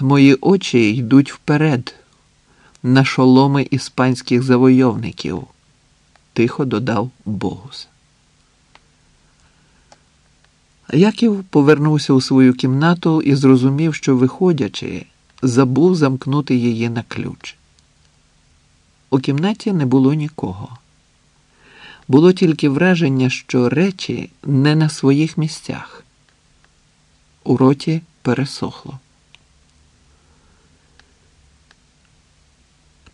Мої очі йдуть вперед, на шоломи іспанських завойовників, тихо додав Богус. Яків повернувся у свою кімнату і зрозумів, що, виходячи, забув замкнути її на ключ. У кімнаті не було нікого. Було тільки враження, що речі не на своїх місцях. У роті пересохло.